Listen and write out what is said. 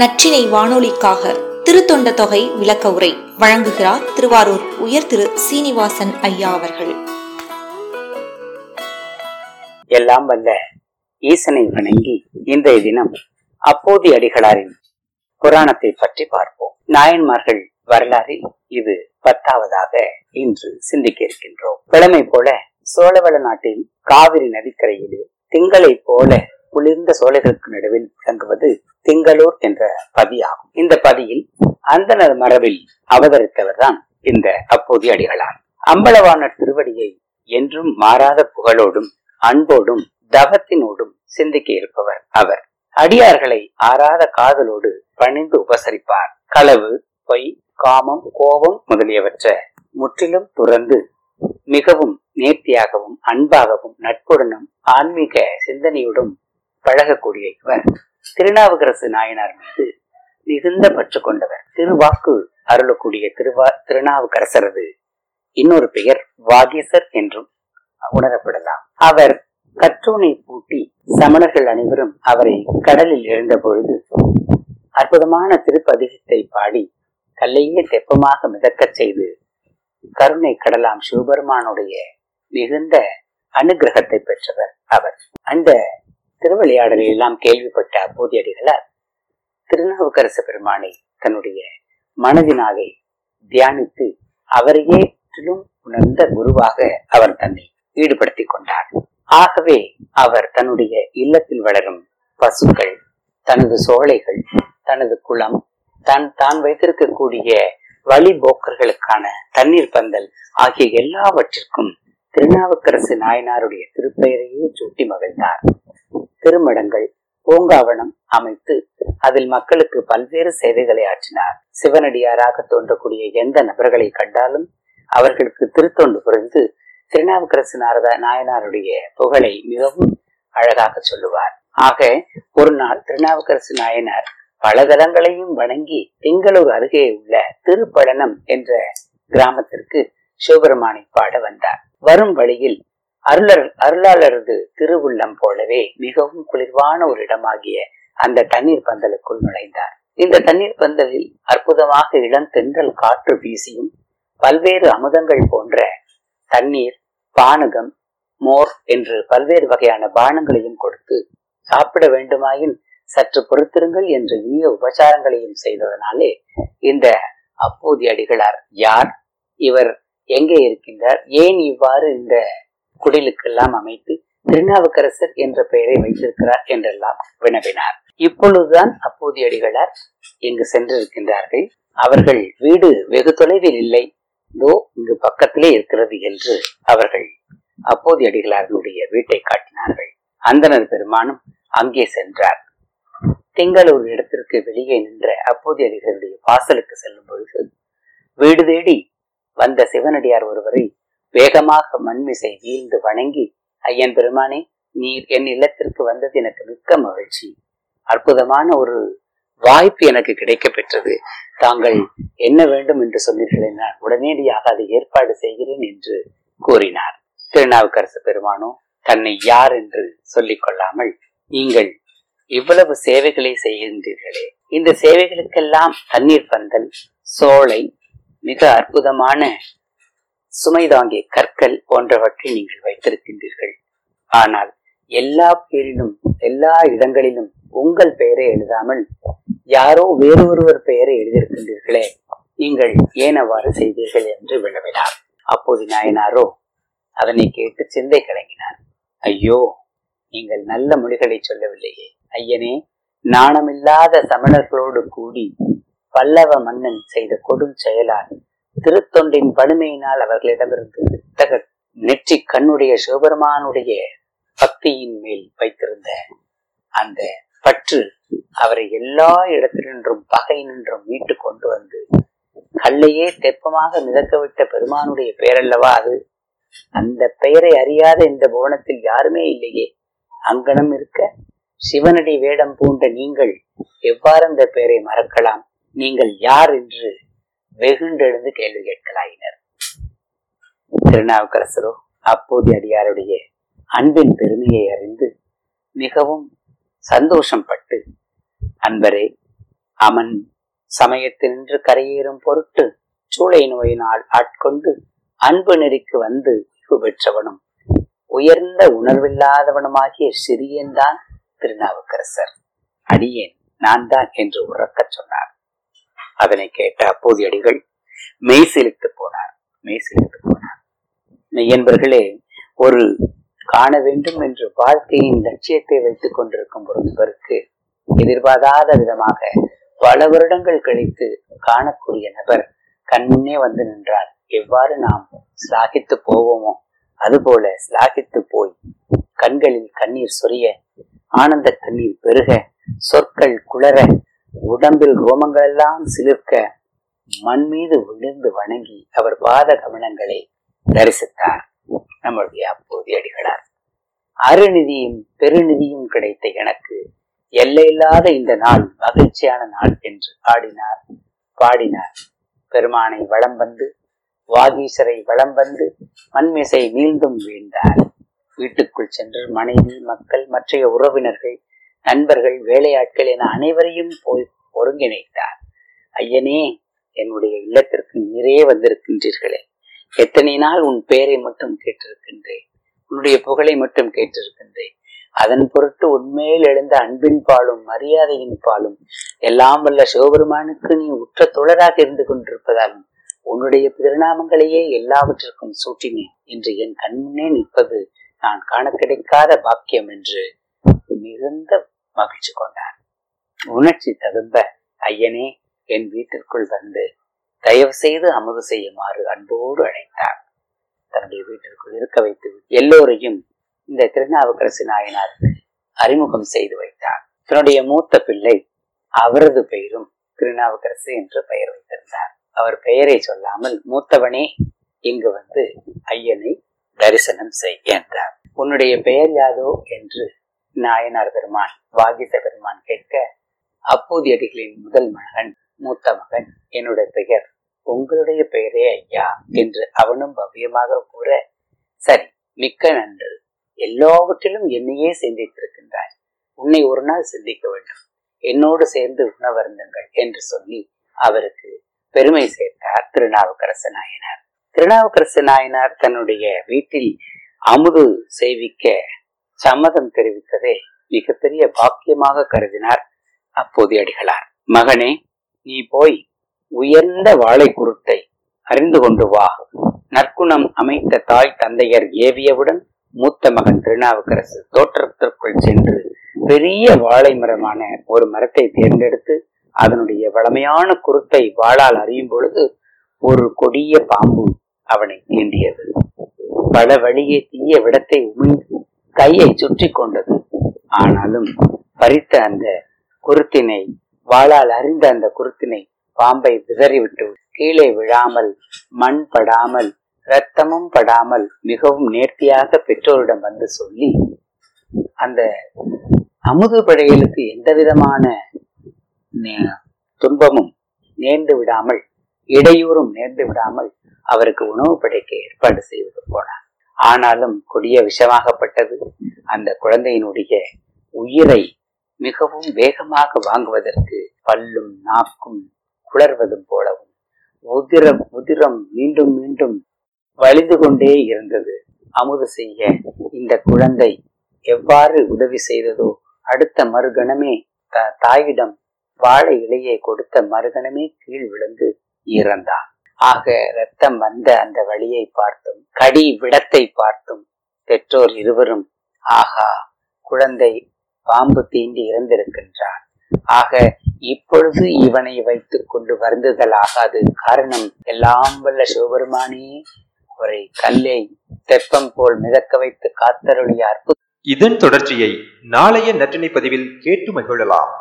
நற்றினை வானொலிக்காக திருத்தொண்ட தொகை விளக்க உரை வழங்குகிறார் திருவாரூர் உயர் திரு சீனிவாசன் ஐயா அவர்கள். எல்லாம் வல்ல ஈசனை வணங்கி இன்றைய தினம் அப்போதி அடிகளாரின் புராணத்தை பற்றி பார்ப்போம். நாயன்மார்கள் வரலாறில் இது பத்தாவதாக இன்று சிந்திக்க இருக்கின்றோம். கிழமை போல சோழவள நாட்டின் காவிரி நதிக்கரையிலே திங்களை போல குளிர்ந்த சோலைகளுக்கு நடுவில் விளங்குவது திங்களூர் என்ற பதியாகும் இந்த பதியில் அந்தனர் மரபில் அவதரித்தவர் தான் இந்த அப்போதைய அடிகளார். அம்பலவான திருவடியை என்றும் மாறாத புகழோடும் அன்போடும் தவத்தினோடும் சிந்திக்க இருப்பவர் அவர். அடியார்களை ஆறாத காதலோடு பணிந்து உபசரிப்பார். களவு பொய் காமம் கோபம் முதலியவற்றை முற்றிலும் துறந்து மிகவும் நேர்த்தியாகவும் அன்பாகவும் நட்புடனும் ஆன்மீக சிந்தனையுடன் பழகக்கூடிய இவர். திருநாவுக்கரசு நாயனார் மீது மிகுந்த பற்று கொண்டவர். திருவாக்கு அருளக்கூடிய திருவா திருநாவுக்கரசரது இன்னொரு பெயர் வாகீசர் என்றும் உணரப்படலாம். அவர் கற்றூனை பூட்டி சமணர்கள் அனைவரும் அவரை கடலில் எழுந்த பொழுது அற்புதமான திருப்பதிகத்தை பாடி கல்லையே தெப்பமாக மிதக்கச் செய்து கருணை கடலாம் சிவபெருமானுடைய மிகுந்த அனுகிரகத்தை பெற்றவர் அவர். அந்த திருவிளையாடலில் எல்லாம் கேள்விப்பட்ட அப்போதியடிகளார் திருநாவுக்கரசு பெருமானை தன்னுடைய மனதினாலே தியானித்து அவரையே முற்றிலும் உணர்ந்த குருவாக அவர் தன்னை ஈடுபடுத்திக் கொண்டார். ஆகவே அவர் தன்னுடைய இல்லத்தில் வளரும் பசுக்கள் தனது சோலைகள் தனது குளம் தன் தான் வைத்திருக்கக்கூடிய வழிபோக்கர்களுக்கான தண்ணீர் பந்தல் ஆகிய எல்லாவற்றிற்கும் திருநாவுக்கரசு நாயனாருடைய திருப்பெயரையே சூட்டி மகிழ்ந்தார். திருமடங்கள் பூங்காவனம் அமைத்து அதில் மக்களுக்கு பல்வேறு சேவைகளை ஆற்றினார். சிவனடியாராக தோன்றக்கூடிய எந்த நபர்களை கண்டாலும் அவர்களுக்கு திருத்தொண்டு புரிந்து திருநாவுக்கரசு நாரத நாயனாருடைய புகழை மிகவும் அழகாக சொல்லுவார். ஆக ஒரு நாள் திருநாவுக்கரசு நாயனார் பல தலங்களையும் வணங்கி திங்களூர் அருகே உள்ள திருப்பழனம் என்ற கிராமத்திற்கு சிவபெருமானை பாட வந்தார். வரும் வழியில் அருளர் அருளாளரது திருவுள்ளம் போலவே மிகவும் குளிர்வான ஒரு இடமாகிய அந்த தண்ணீர் பந்தலுக்குள் நுழைந்தார். இந்த தண்ணீர் பந்தலில் அற்புதமாக இளம் தென்றல் காற்று வீசியும் பல்வேறு அமுதங்கள் போன்ற தண்ணீர் பானகம் மோர் என்று பல்வேறு வகையான பானங்களையும் கொடுத்து சாப்பிட வேண்டுமாயின் சற்று பொறுத்திருங்கள் என்று இனிய உபச்சாரங்களையும் செய்ததனாலே இந்த அப்போதி அடிகளார் யார்? இவர் எங்கே இருக்கின்றார்? ஏன் இவ்வாறு இந்த குடிலுக்கெல்லாம் அமைத்து திருநாவுக்கரசர் என்ற பெயரை வைத்திருக்கிறார் என்றெல்லாம் வினவினார். இப்பொழுதுதான் அப்போதைய அடிகளார் இங்கு சென்றிருக்கின்றார்கள். அவர்கள் வீடு வெகு தொலைவில் இல்லை. இதோ இங்கு பக்கத்திலே இருக்கிறது என்று அவர்கள் அப்போது அடிகளார்களுடைய வீட்டை காட்டினார்கள். அந்தனர் பெருமானும் அங்கே சென்றார். திங்களூர் இடத்திற்கு வெளியே நின்ற அப்போது அடிகளுடைய வாசலுக்கு செல்லும் பொழுது வீடு தேடி வந்த சிவனடியார் ஒருவரை வேகமாக மண்மிசை வீழ்ந்து வணங்கி ஐயன் பெருமானே நீர் என் இல்லத்திற்கு வந்தது எனக்கு மிக்க மகிழ்ச்சி. அற்புதமான ஒரு வாய்ப்பு எனக்கு கிடைக்க பெற்றது தாங்கள் என்ன வேண்டும் என்று சொன்னீர்கள் நான் உடனடியாக அதை ஏற்பாடு செய்கிறேன் என்று கூறினார். திருநாவுக்கரசு பெருமானோ தன்னை யார் என்று சொல்லிக் கொள்ளாமல் நீங்கள் இவ்வளவு சேவைகளை செய்கின்றீர்களே. இந்த சேவைகளுக்கெல்லாம் தண்ணீர் பந்தல் சோலை மிக அற்புதமான சுமை தாங்கிய கற்கள் போன்றவற்றை நீங்கள் வைத்திருக்கின்றீர்கள். ஆனால் எல்லா பேரிலும் எல்லா இடங்களிலும் உங்கள் பெயரை எழுதாமல் யாரோ வேறொருவர் பெயரை எழுதியிருக்கின்றீர்களே நீங்கள் ஏன் அவ்வாறு செய்தீர்கள் என்று விளவினார் அப்போது நாயனாரோ அதனை கேட்டு சிந்தை கலங்கினார். ஐயோ நீங்கள் நல்ல மொழிகளை சொல்லவில்லையே. ஐயனே நாணமில்லாத சமணர்களோடு கூடி பல்லவ மன்னன் செய்த கொடும் செயலால் திருத்தொண்டின் வலிமையினால் அவர்களிடமிருந்து வித்தக நெற்றி கண்ணுடைய சிவபெருமானுடைய பக்தியின் மேல் வைத்திருந்த அந்த பற்று அவரை எல்லா இடத்தினின்றும் பகை நின்றும் மீட்டு கொண்டு வந்து கல்லையே தெப்பமாக மிதக்கவிட்ட பெருமானுடைய பெயரல்லவா அது? அந்த பெயரை அறியாத இந்த புவனத்தில் யாருமே இல்லையே. அங்கனம் இருக்க சிவனடி வேடம் பூண்ட நீங்கள் எவ்வாறு அந்த பெயரை மறக்கலாம்? நீங்கள் யார் என்று வெகுண்டெழுந்து கேள்வி கேட்கலாயினர். திருநாவுக்கரசரோ அப்போது அடியாருடைய அன்பின் பெருமையை அறிந்து மிகவும் சந்தோஷம் பட்டு அன்பரே சமயத்தில் சமயத்தினின்று கரையேறும் பொருட்டு சூளை நோயினால் ஆட்கொண்டு அன்பு நெறிக்கு வந்து ஓய்வு பெற்றவனும் உயர்ந்த உணர்வில்லாதவனுமாகிய சிறியன்தான் திருநாவுக்கரசர். அடியேன் நான் தான் என்று உறக்கச் சொன்னார். அதனை கேட்ட அப்போதியடிகள் மெய் சிலித்து போனார் மெய் சிலித்து போனார். மெய்யன்பர்களே ஒரு காண வேண்டும் என்று வாழ்க்கையின் லட்சியத்தை வைத்துக் கொண்டிருக்கும் ஒருவருக்கு எதிர்பாராத விதமாக பல வருடங்கள் கழித்து காணக்கூடிய நபர் கண்முன்னே வந்து நின்றார். எவ்வாறு நாம் சிலாகித்து போவோமோ அதுபோல சிலாகித்து போய் கண்களில் கண்ணீர் சொரிய ஆனந்த கண்ணீர் பெருக சொற்கள் குளர உடம்பில் ரோமங்கள் எல்லாம் சிலிர்க்க மண் மீது விழுந்து வணங்கி அவர் பாத கமனங்களை தரிசித்தார். நம்முடைய அப்போதைய அடிகளார் அருநிதியும் பெருநிதியும் கிடைத்த எனக்கு எல்லையில்லாத இந்த நாள் மகிழ்ச்சியான நாள் என்று ஆடினார் பாடினார். பெருமானை வளம் வந்து வாகீசரை வளம் வந்து மண்மிசை மீண்டும் வீழ்ந்தார். வீட்டுக்குள் சென்று மனைவி மக்கள் மற்றைய உறவினர்கள் நண்பர்கள் வேலையாட்கள் என அனைவரையும் போய் ஒருங்கிணைத்தார். ஐயனே என்னுடைய இல்லத்திற்கு நிறைய வந்திருக்கின்றீர்களே. எத்தனை நாள் உன் பெயரை மட்டும் கேட்டிருக்கின்றேன். உன்னுடைய புகழை மட்டும் கேட்டிருக்கின்றேன். அதன் பொருட்டு உண்மையில் எழுந்த அன்பின் பாலும் மரியாதையின் பாலும் எல்லாம் வல்ல சிவபெருமானுக்கு நீ உற்ற தோழராக இருந்து கொண்டிருப்பதாலும் உன்னுடைய திருநாமங்களையே எல்லாவற்றிற்கும் சூட்டினேன் என்று என் கண்முன்னே நிற்பது நான் காண கிடைக்காத பாக்கியம் என்று மிகுந்த மகிழ்ச்சி கொண்டார். உணர்ச்சி ததும்ப ஐயனே என் வீட்டிற்குள் வந்து தயவு செய்து அமுது செய்யுமாறு அன்போடு அழைத்தார். தன்னுடைய வீட்டிற்குள் இருக்க வைத்து எல்லோரையும் இந்த திருநாவுக்கரசு நாயனார் அறிமுகம் செய்து வைத்தார். தன்னுடைய மூத்த பிள்ளை அவரது பெயரும் திருநாவுக்கரசு என்று பெயர் வைத்திருந்தார். அவர் பெயரை சொல்லாமல் மூத்தவனே இங்கு வந்து ஐயனை தரிசனம் செய் என்றார். உன்னுடைய பெயர் யாதோ என்று நாயனார் பெருமான் வாகிச பெருமான் கேட்க அப்போதியடிகளின் முதல் மகன் மூத்த மகன் என்னுடைய பெயர் உங்களுடைய பெயரே ஐயா என்று அவனும் பவ்யமாக கூற சரி மிக்க நன்று. எல்லாவற்றிலும் என்னையே சிந்தித்திருக்கின்றாய். உன்னை ஒரு நாள் சிந்திக்க வேண்டும். என்னோடு சேர்ந்து உணவருந்துங்கள் என்று சொல்லி அவருக்கு பெருமை சேர்த்தார் திருநாவுக்கரசு நாயனார். திருநாவுக்கரசு நாயனார் தன்னுடைய வீட்டில் அமுது செய்விக்க சம்மதம் தெரிவித்ததே மிகப்பெரிய பாக்கியமாக கருதினார் அப்போது அடிகளார். மகனே நீ போய் உயர்ந்த வாழை குருட்டை அறிந்து கொண்டு வா. நற்குணம் அமைத்த தாய் தந்தையர் ஏவியவுடன் மூத்த மகன் திருநாவுக்கரசு தோற்றத்திற்குள் சென்று பெரிய வாழை மரமான ஒரு மரத்தை தேர்ந்தெடுத்து அதனுடைய வளமையான குருத்தை வாழால் அறியும் பொழுது ஒரு கொடிய பாம்பு அவனை தீண்டியது பல வழியே தீய விடத்தை உமிழ்ந்து கையை சுற்றி கொண்டது. ஆனாலும் பறித்த அந்த குருத்தினை வாளால் அறிந்த அந்த குருத்தினை பாம்பை விதறிவிட்டு கீழே விழாமல் மண் படாமல் இரத்தமும் படாமல் மிகவும் நேர்த்தியாக பெற்றோரிடம் வந்து சொல்லி அந்த அமுது படையலுக்கு எந்த விதமான துன்பமும் நேர்ந்து விடாமல் இடையூறும் நேர்ந்து விடாமல் அவருக்கு உணவு படைக்க ஏற்பாடு செய்வது போனார் ஆனாலும் கொடிய விஷமாகப்பட்டது. அந்த குழந்தையினுடைய உயிரை மிகவும் வேகமாக வாங்குவதற்கு பல்லும் நாக்கும் குளர்வதும் போலவும் உதிரம் உதிரம் மீண்டும் மீண்டும் வலிந்து கொண்டே இருந்தது. அமுது செய்ய இந்த குழந்தை எவ்வாறு உதவி செய்ததோ அடுத்த மறுகணமே தாயிடம் வாழை இலையை கொடுத்த மறுகணமே கீழ் விழுந்து இறந்தான். ஆக ரத்தம் வந்த அந்த வழியை பார்த்தும் கடி விடத்தை பார்த்தும் பெற்றோர் இருவரும் ஆகா குழந்தை பாம்பு தீண்டி இறந்திருக்கின்றான். ஆக இப்பொழுது இவனை வைத்துக் கொண்டு வருந்துதல் ஆகாது. காரணம் எல்லாம் வல்ல சிவபெருமானே. அவரை கல்லை தெப்பம் போல் மிதக்க வைத்து காத்தருளிய அற்புதம் இதன் தொடர்ச்சியை நாளைய நற்றினை பதிவில் கேட்டு மகிழலாம்.